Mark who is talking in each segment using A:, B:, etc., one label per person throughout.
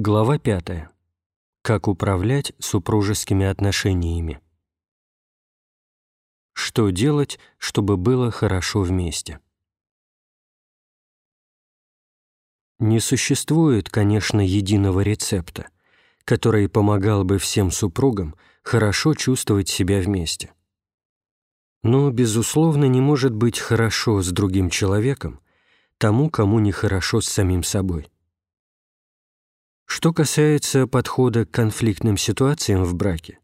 A: Глава 5. Как управлять супружескими отношениями. Что делать, чтобы было хорошо вместе? Не существует, конечно, единого рецепта, который помогал бы всем супругам хорошо чувствовать себя вместе. Но, безусловно, не может быть хорошо с другим человеком тому, кому нехорошо с самим собой. Что касается подхода к конфликтным ситуациям в браке,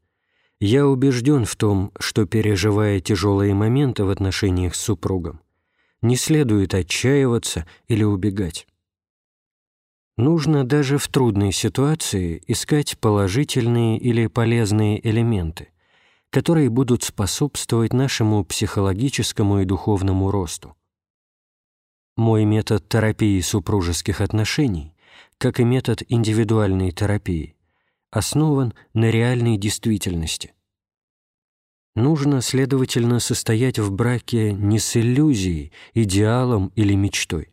A: я убежден в том, что, переживая тяжелые моменты в отношениях с супругом, не следует отчаиваться или убегать. Нужно даже в трудной ситуации искать положительные или полезные элементы, которые будут способствовать нашему психологическому и духовному росту. Мой метод терапии супружеских отношений как и метод индивидуальной терапии, основан на реальной действительности. Нужно, следовательно, состоять в браке не с иллюзией, идеалом или мечтой,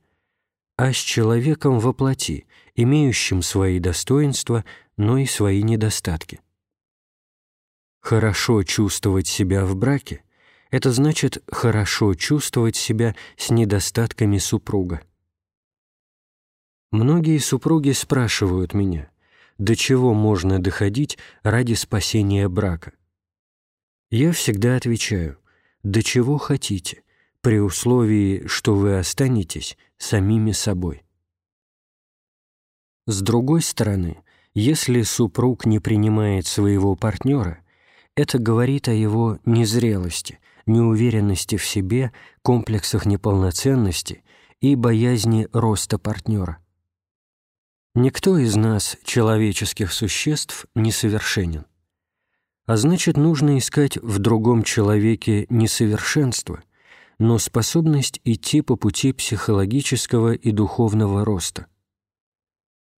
A: а с человеком во плоти, имеющим свои достоинства, но и свои недостатки. Хорошо чувствовать себя в браке – это значит хорошо чувствовать себя с недостатками супруга. Многие супруги спрашивают меня, до чего можно доходить ради спасения брака. Я всегда отвечаю, до чего хотите, при условии, что вы останетесь самими собой. С другой стороны, если супруг не принимает своего партнера, это говорит о его незрелости, неуверенности в себе, комплексах неполноценности и боязни роста партнера. Никто из нас, человеческих существ, не совершенен. А значит, нужно искать в другом человеке несовершенство, но способность идти по пути психологического и духовного роста.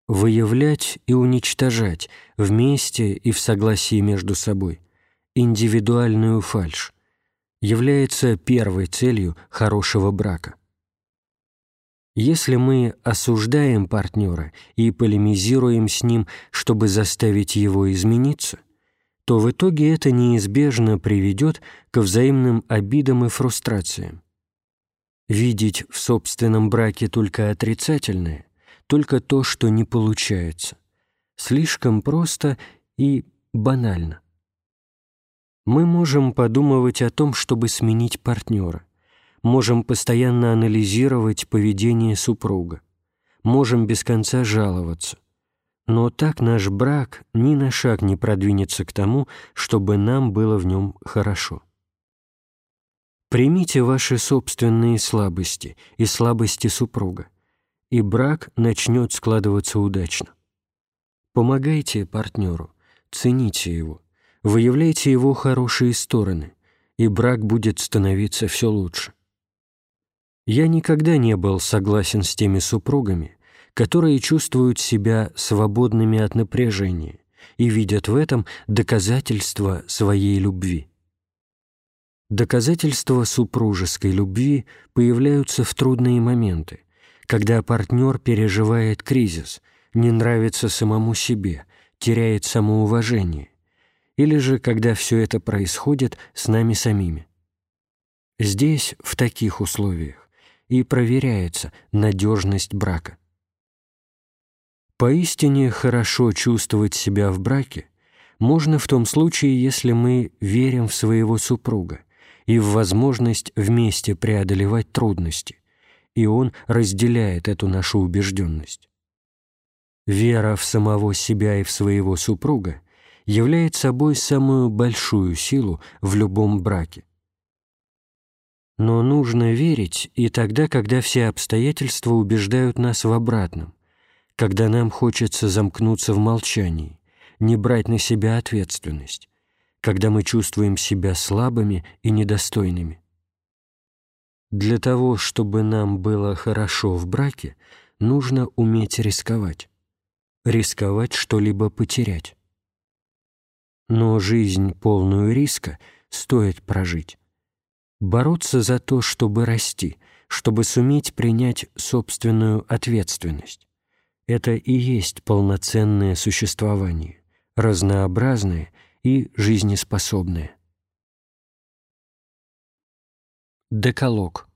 A: Выявлять и уничтожать вместе и в согласии между собой индивидуальную фальшь является первой целью хорошего брака. Если мы осуждаем партнера и полемизируем с ним, чтобы заставить его измениться, то в итоге это неизбежно приведет к взаимным обидам и фрустрациям. Видеть в собственном браке только отрицательное, только то, что не получается, слишком просто и банально. Мы можем подумывать о том, чтобы сменить партнера – можем постоянно анализировать поведение супруга, можем без конца жаловаться. Но так наш брак ни на шаг не продвинется к тому, чтобы нам было в нем хорошо. Примите ваши собственные слабости и слабости супруга, и брак начнет складываться удачно. Помогайте партнеру, цените его, выявляйте его хорошие стороны, и брак будет становиться все лучше. Я никогда не был согласен с теми супругами, которые чувствуют себя свободными от напряжения и видят в этом доказательство своей любви. Доказательства супружеской любви появляются в трудные моменты, когда партнер переживает кризис, не нравится самому себе, теряет самоуважение, или же когда все это происходит с нами самими. Здесь, в таких условиях, и проверяется надежность брака. Поистине хорошо чувствовать себя в браке можно в том случае, если мы верим в своего супруга и в возможность вместе преодолевать трудности, и он разделяет эту нашу убежденность. Вера в самого себя и в своего супруга является собой самую большую силу в любом браке. Но нужно верить и тогда, когда все обстоятельства убеждают нас в обратном, когда нам хочется замкнуться в молчании, не брать на себя ответственность, когда мы чувствуем себя слабыми и недостойными. Для того, чтобы нам было хорошо в браке, нужно уметь рисковать. Рисковать что-либо потерять. Но жизнь, полную риска, стоит прожить бороться за то, чтобы расти, чтобы суметь принять собственную ответственность. это и есть полноценное существование, разнообразное и жизнеспособное. Декалог.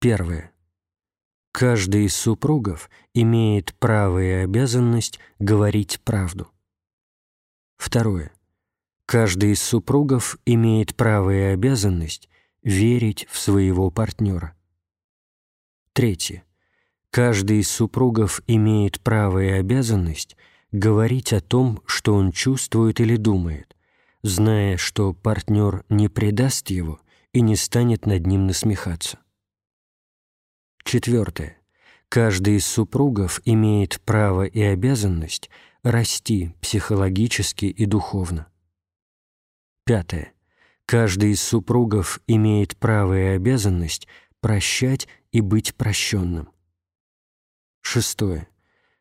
A: Первое. Каждый из супругов имеет право и обязанность говорить правду. Второе. Каждый из супругов имеет право и обязанность верить в своего партнера. Третье. Каждый из супругов имеет право и обязанность говорить о том, что он чувствует или думает, зная, что партнер не предаст его и не станет над ним насмехаться. Четвертое. Каждый из супругов имеет право и обязанность расти психологически и духовно. Пятое. Каждый из супругов имеет право и обязанность прощать и быть прощенным. Шестое.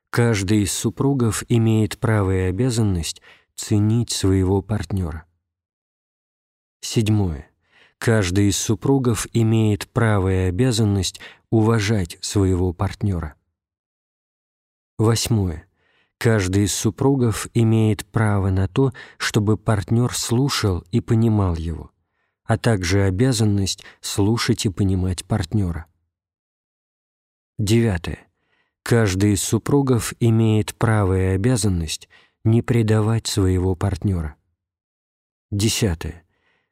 A: Каждый из супругов имеет право и обязанность ценить своего партнера. Седьмое. Каждый из супругов имеет право и обязанность уважать своего партнера. Восьмое. Каждый из супругов имеет право на то, чтобы партнер слушал и понимал его, а также обязанность слушать и понимать партнера. Девятое. Каждый из супругов имеет право и обязанность не предавать своего партнера. Десятое.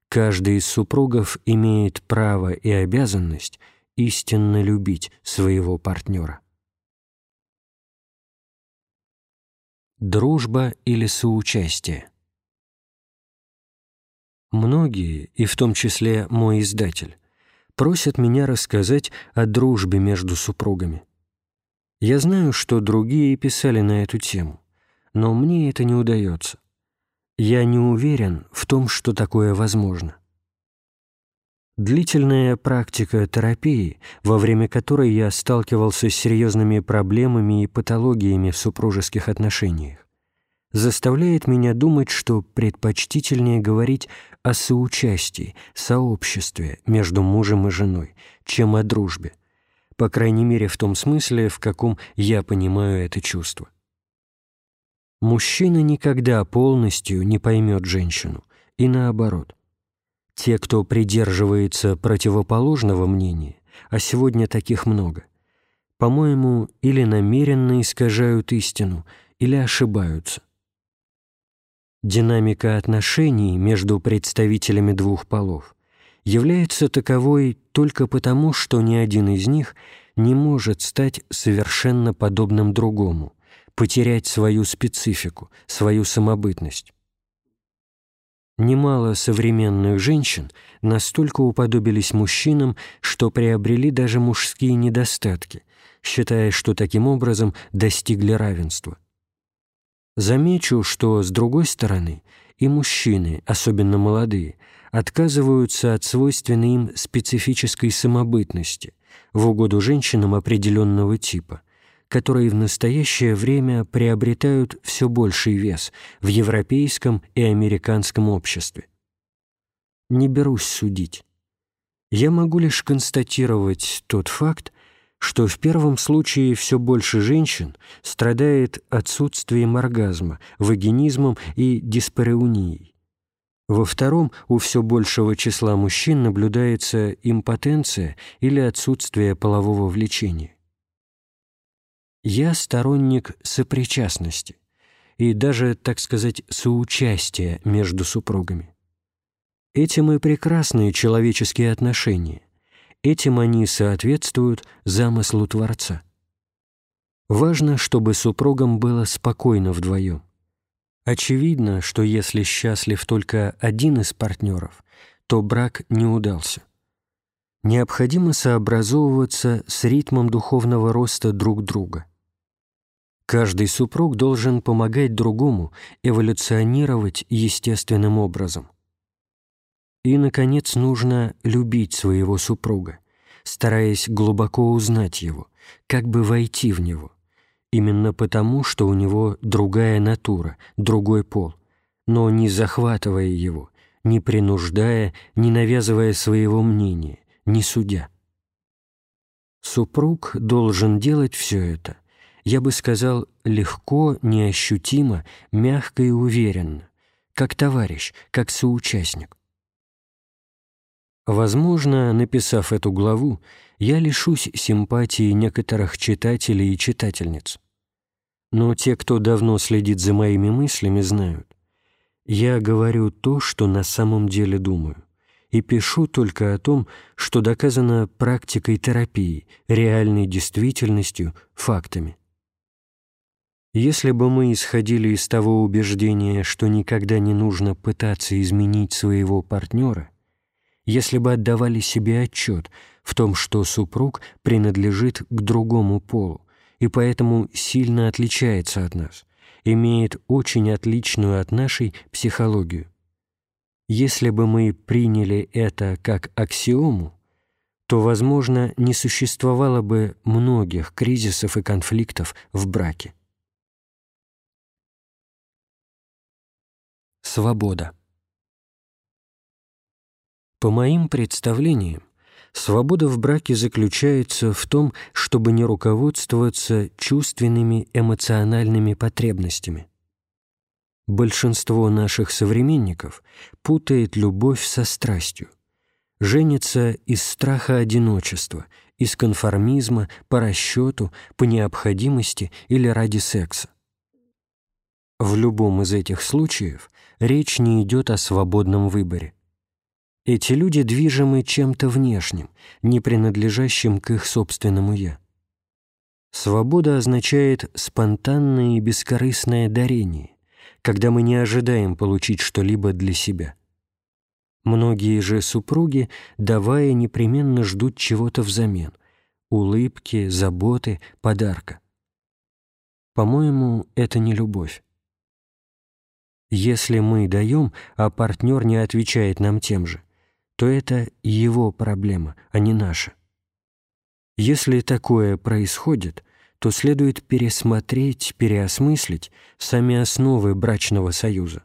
A: Каждый из супругов имеет право и обязанность истинно любить своего партнера. Дружба или соучастие? Многие, и в том числе мой издатель, просят меня рассказать о дружбе между супругами. Я знаю, что другие писали на эту тему, но мне это не удается. Я не уверен в том, что такое возможно. Длительная практика терапии, во время которой я сталкивался с серьезными проблемами и патологиями в супружеских отношениях, заставляет меня думать, что предпочтительнее говорить о соучастии, сообществе между мужем и женой, чем о дружбе, по крайней мере в том смысле, в каком я понимаю это чувство. Мужчина никогда полностью не поймет женщину, и наоборот. Те, кто придерживается противоположного мнения, а сегодня таких много, по-моему, или намеренно искажают истину, или ошибаются. Динамика отношений между представителями двух полов является таковой только потому, что ни один из них не может стать совершенно подобным другому, потерять свою специфику, свою самобытность. Немало современных женщин настолько уподобились мужчинам, что приобрели даже мужские недостатки, считая, что таким образом достигли равенства. Замечу, что, с другой стороны, и мужчины, особенно молодые, отказываются от свойственной им специфической самобытности в угоду женщинам определенного типа, которые в настоящее время приобретают все больший вес в европейском и американском обществе. Не берусь судить. Я могу лишь констатировать тот факт, что в первом случае все больше женщин страдает отсутствием оргазма, вагинизмом и диспареунией. Во втором у все большего числа мужчин наблюдается импотенция или отсутствие полового влечения. Я сторонник сопричастности и даже, так сказать, соучастия между супругами. Этим и прекрасные человеческие отношения. Этим они соответствуют замыслу Творца. Важно, чтобы супругам было спокойно вдвоем. Очевидно, что если счастлив только один из партнеров, то брак не удался. Необходимо сообразовываться с ритмом духовного роста друг друга – Каждый супруг должен помогать другому эволюционировать естественным образом. И, наконец, нужно любить своего супруга, стараясь глубоко узнать его, как бы войти в него, именно потому, что у него другая натура, другой пол, но не захватывая его, не принуждая, не навязывая своего мнения, не судя. Супруг должен делать все это, я бы сказал, легко, неощутимо, мягко и уверенно, как товарищ, как соучастник. Возможно, написав эту главу, я лишусь симпатии некоторых читателей и читательниц. Но те, кто давно следит за моими мыслями, знают. Я говорю то, что на самом деле думаю, и пишу только о том, что доказано практикой терапии, реальной действительностью, фактами. Если бы мы исходили из того убеждения, что никогда не нужно пытаться изменить своего партнера, если бы отдавали себе отчет в том, что супруг принадлежит к другому полу и поэтому сильно отличается от нас, имеет очень отличную от нашей психологию. Если бы мы приняли это как аксиому, то, возможно, не существовало бы многих кризисов и конфликтов в браке. Свобода. По моим представлениям, свобода в браке заключается в том, чтобы не руководствоваться чувственными эмоциональными потребностями. Большинство наших современников путает любовь со страстью, женится из страха одиночества, из конформизма, по расчету, по необходимости или ради секса. В любом из этих случаев речь не идет о свободном выборе. Эти люди движимы чем-то внешним, не принадлежащим к их собственному «я». Свобода означает спонтанное и бескорыстное дарение, когда мы не ожидаем получить что-либо для себя. Многие же супруги, давая, непременно ждут чего-то взамен — улыбки, заботы, подарка. По-моему, это не любовь. Если мы даем, а партнер не отвечает нам тем же, то это его проблема, а не наша. Если такое происходит, то следует пересмотреть, переосмыслить сами основы брачного союза.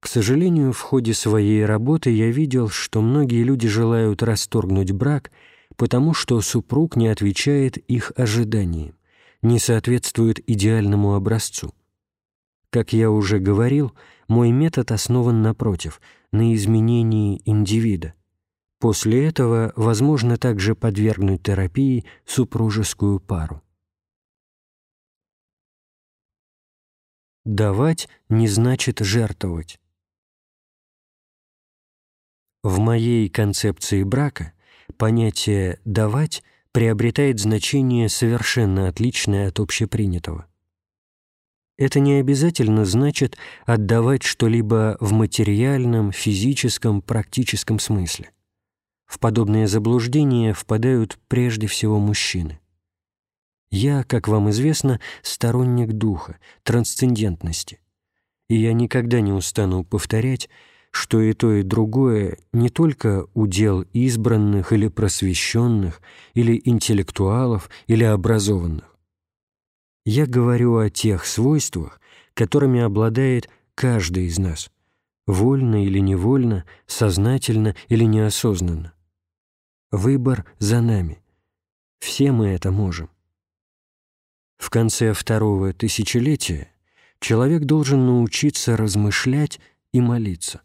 A: К сожалению, в ходе своей работы я видел, что многие люди желают расторгнуть брак, потому что супруг не отвечает их ожиданиям, не соответствует идеальному образцу. Как я уже говорил, мой метод основан, напротив, на изменении индивида. После этого возможно также подвергнуть терапии супружескую пару. Давать не значит жертвовать. В моей концепции брака понятие «давать» приобретает значение совершенно отличное от общепринятого. Это не обязательно значит отдавать что-либо в материальном, физическом, практическом смысле. В подобные заблуждения впадают прежде всего мужчины. Я, как вам известно, сторонник духа, трансцендентности. И я никогда не устану повторять, что и то, и другое не только удел избранных или просвещенных, или интеллектуалов, или образованных. Я говорю о тех свойствах, которыми обладает каждый из нас, вольно или невольно, сознательно или неосознанно. Выбор за нами. Все мы это можем. В конце второго тысячелетия человек должен научиться размышлять и молиться.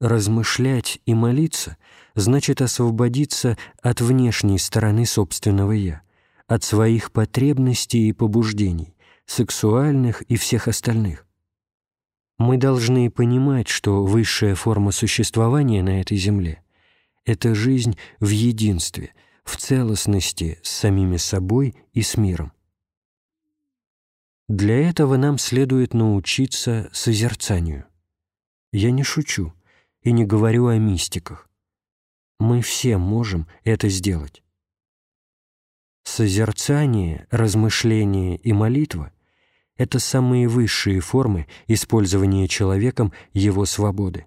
A: Размышлять и молиться значит освободиться от внешней стороны собственного «я», от своих потребностей и побуждений, сексуальных и всех остальных. Мы должны понимать, что высшая форма существования на этой земле — это жизнь в единстве, в целостности с самими собой и с миром. Для этого нам следует научиться созерцанию. Я не шучу и не говорю о мистиках. Мы все можем это сделать. Созерцание, размышление и молитва — это самые высшие формы использования человеком его свободы.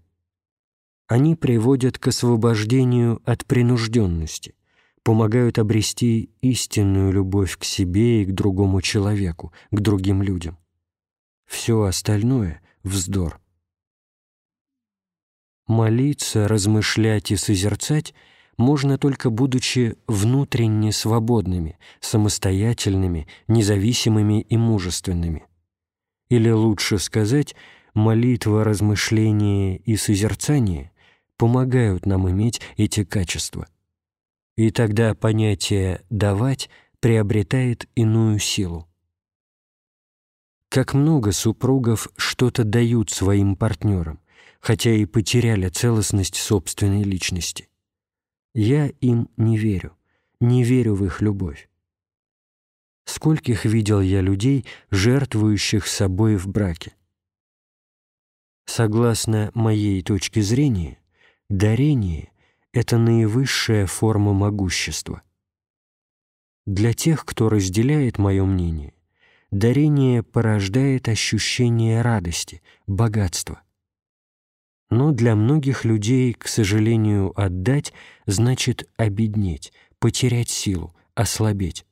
A: Они приводят к освобождению от принужденности, помогают обрести истинную любовь к себе и к другому человеку, к другим людям. Все остальное — вздор. Молиться, размышлять и созерцать можно только будучи внутренне свободными, самостоятельными, независимыми и мужественными. Или лучше сказать, молитва, размышление и созерцание помогают нам иметь эти качества. И тогда понятие «давать» приобретает иную силу. Как много супругов что-то дают своим партнерам, хотя и потеряли целостность собственной личности. Я им не верю, не верю в их любовь. Скольких видел я людей, жертвующих собой в браке. Согласно моей точке зрения, дарение — это наивысшая форма могущества. Для тех, кто разделяет мое мнение, дарение порождает ощущение радости, богатства — но для многих людей, к сожалению, отдать значит обеднеть, потерять силу, ослабеть.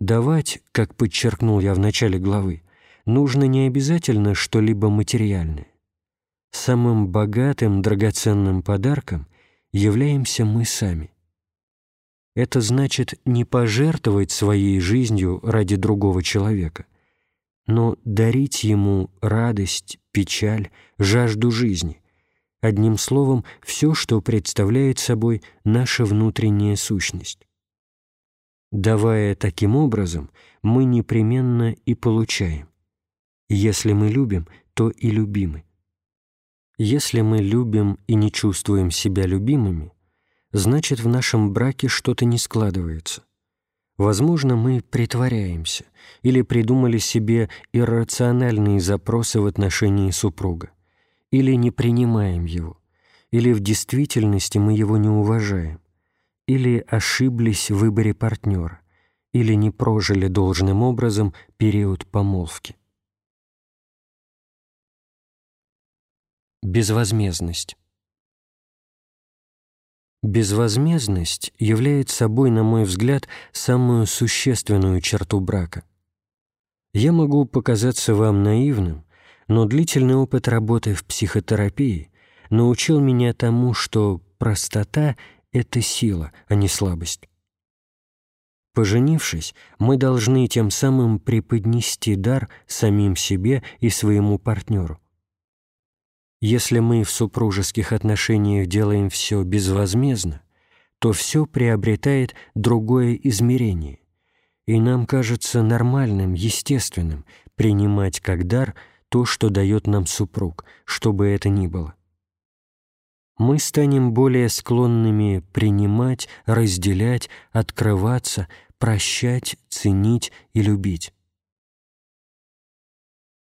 A: Давать, как подчеркнул я в начале главы, нужно не обязательно что-либо материальное. Самым богатым, драгоценным подарком являемся мы сами. Это значит не пожертвовать своей жизнью ради другого человека – но дарить ему радость, печаль, жажду жизни. Одним словом, все, что представляет собой наша внутренняя сущность. Давая таким образом, мы непременно и получаем. Если мы любим, то и любимы. Если мы любим и не чувствуем себя любимыми, значит, в нашем браке что-то не складывается. Возможно, мы притворяемся или придумали себе иррациональные запросы в отношении супруга, или не принимаем его, или в действительности мы его не уважаем, или ошиблись в выборе партнера, или не прожили должным образом период помолвки. Безвозмездность Безвозмездность является собой, на мой взгляд, самую существенную черту брака. Я могу показаться вам наивным, но длительный опыт работы в психотерапии научил меня тому, что простота — это сила, а не слабость. Поженившись, мы должны тем самым преподнести дар самим себе и своему партнеру. Если мы в супружеских отношениях делаем все безвозмездно, то все приобретает другое измерение, и нам кажется нормальным, естественным принимать как дар то, что дает нам супруг, что бы это ни было. Мы станем более склонными принимать, разделять, открываться, прощать, ценить и любить.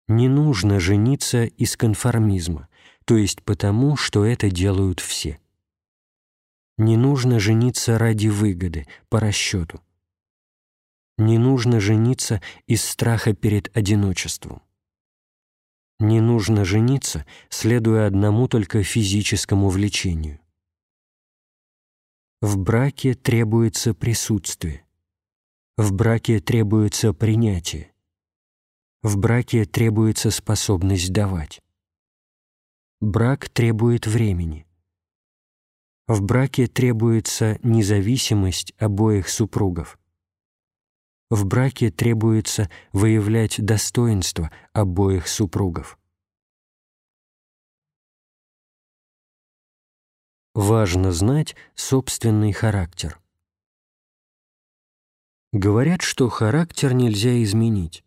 A: Не нужно жениться из конформизма, то есть потому, что это делают все. Не нужно жениться ради выгоды, по расчету. Не нужно жениться из страха перед одиночеством. Не нужно жениться, следуя одному только физическому влечению. В браке требуется присутствие. В браке требуется принятие. В браке требуется способность давать. Брак требует времени. В браке требуется независимость обоих супругов. В браке требуется выявлять достоинство обоих супругов. Важно знать собственный характер. Говорят, что характер нельзя изменить,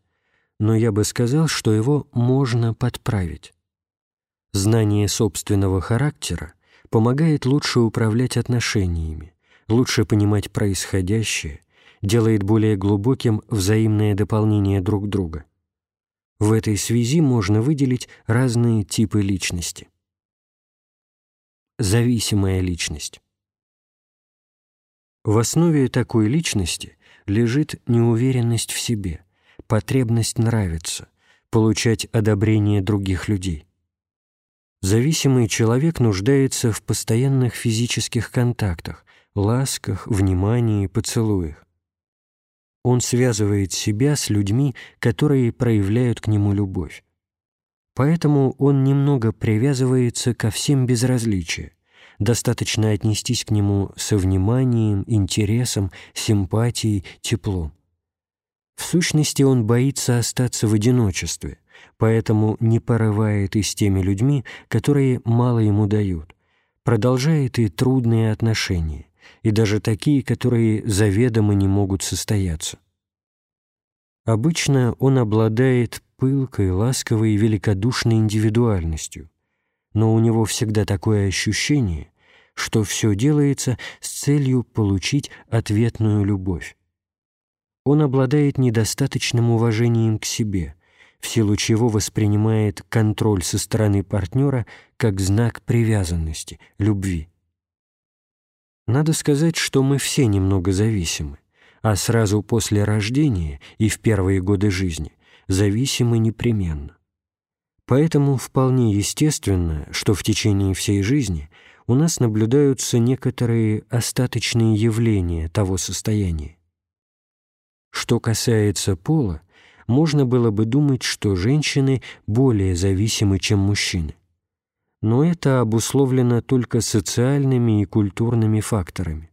A: но я бы сказал, что его можно подправить. Знание собственного характера помогает лучше управлять отношениями, лучше понимать происходящее, делает более глубоким взаимное дополнение друг друга. В этой связи можно выделить разные типы личности. Зависимая личность. В основе такой личности лежит неуверенность в себе, потребность нравиться, получать одобрение других людей. Зависимый человек нуждается в постоянных физических контактах, ласках, внимании, поцелуях. Он связывает себя с людьми, которые проявляют к нему любовь. Поэтому он немного привязывается ко всем без достаточно отнестись к нему со вниманием, интересом, симпатией, теплом. В сущности, он боится остаться в одиночестве, поэтому не порывает и с теми людьми, которые мало ему дают, продолжает и трудные отношения, и даже такие, которые заведомо не могут состояться. Обычно он обладает пылкой, ласковой и великодушной индивидуальностью, но у него всегда такое ощущение, что все делается с целью получить ответную любовь. Он обладает недостаточным уважением к себе, в силу чего воспринимает контроль со стороны партнера как знак привязанности, любви. Надо сказать, что мы все немного зависимы, а сразу после рождения и в первые годы жизни зависимы непременно. Поэтому вполне естественно, что в течение всей жизни у нас наблюдаются некоторые остаточные явления того состояния. Что касается пола, можно было бы думать, что женщины более зависимы, чем мужчины. Но это обусловлено только социальными и культурными факторами.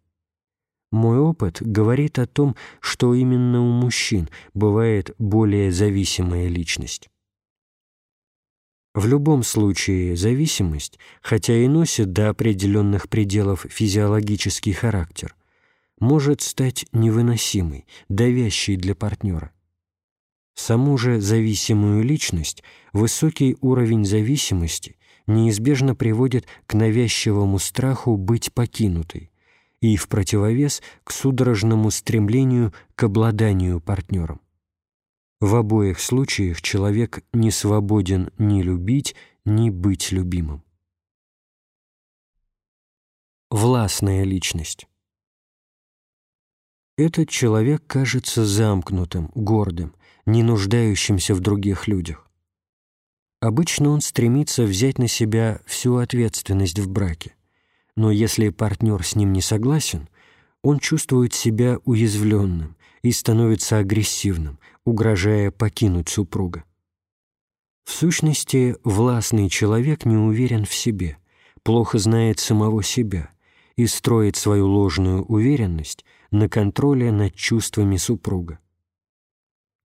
A: Мой опыт говорит о том, что именно у мужчин бывает более зависимая личность. В любом случае зависимость, хотя и носит до определенных пределов физиологический характер, может стать невыносимой, давящей для партнера. Саму же зависимую личность высокий уровень зависимости неизбежно приводит к навязчивому страху быть покинутой и в противовес к судорожному стремлению к обладанию партнером. В обоих случаях человек не свободен ни любить, ни быть любимым. Властная личность этот человек кажется замкнутым, гордым, не нуждающимся в других людях. Обычно он стремится взять на себя всю ответственность в браке, но если партнер с ним не согласен, он чувствует себя уязвленным и становится агрессивным, угрожая покинуть супруга. В сущности, властный человек не уверен в себе, плохо знает самого себя и строит свою ложную уверенность на контроле над чувствами супруга.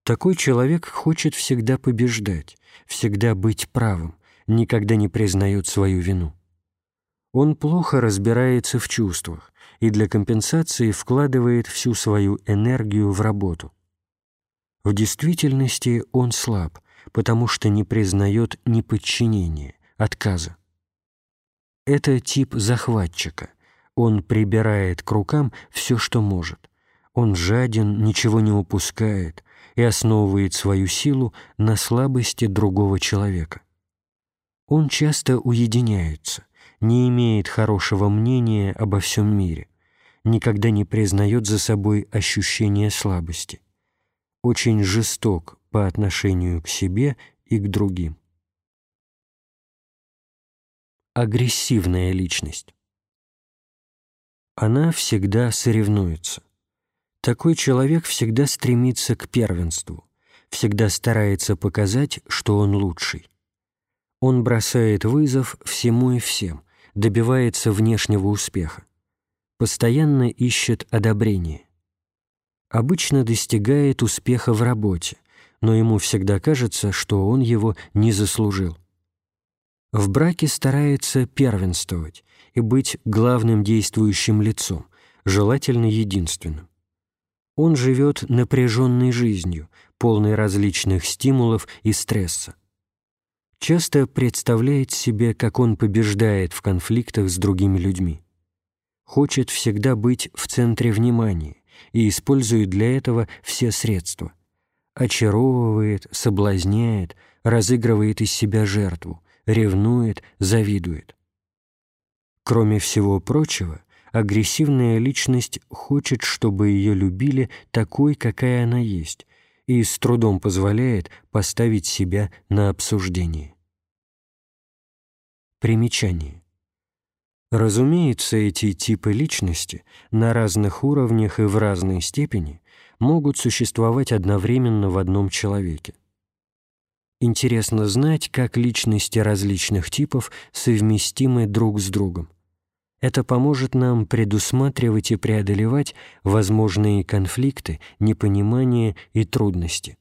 A: Такой человек хочет всегда побеждать, всегда быть правым, никогда не признает свою вину. Он плохо разбирается в чувствах и для компенсации вкладывает всю свою энергию в работу. В действительности он слаб, потому что не признает ни подчинения, отказа. Это тип захватчика, он прибирает к рукам все, что может. Он жаден, ничего не упускает и основывает свою силу на слабости другого человека. Он часто уединяется, не имеет хорошего мнения обо всем мире, никогда не признает за собой ощущение слабости, очень жесток по отношению к себе и к другим. Агрессивная личность она всегда соревнуется. Такой человек всегда стремится к первенству, всегда старается показать, что он лучший. Он бросает вызов всему и всем, добивается внешнего успеха, постоянно ищет одобрения. Обычно достигает успеха в работе, но ему всегда кажется, что он его не заслужил. В браке старается первенствовать, и быть главным действующим лицом, желательно единственным. Он живет напряженной жизнью, полной различных стимулов и стресса. Часто представляет себе, как он побеждает в конфликтах с другими людьми. Хочет всегда быть в центре внимания и использует для этого все средства. Очаровывает, соблазняет, разыгрывает из себя жертву, ревнует, завидует. Кроме всего прочего, агрессивная личность хочет, чтобы ее любили такой, какая она есть, и с трудом позволяет поставить себя на обсуждение. Примечание. Разумеется, эти типы личности на разных уровнях и в разной степени могут существовать одновременно в одном человеке. Интересно знать, как личности различных типов совместимы друг с другом. Это поможет нам предусматривать и преодолевать возможные конфликты, непонимания и трудности.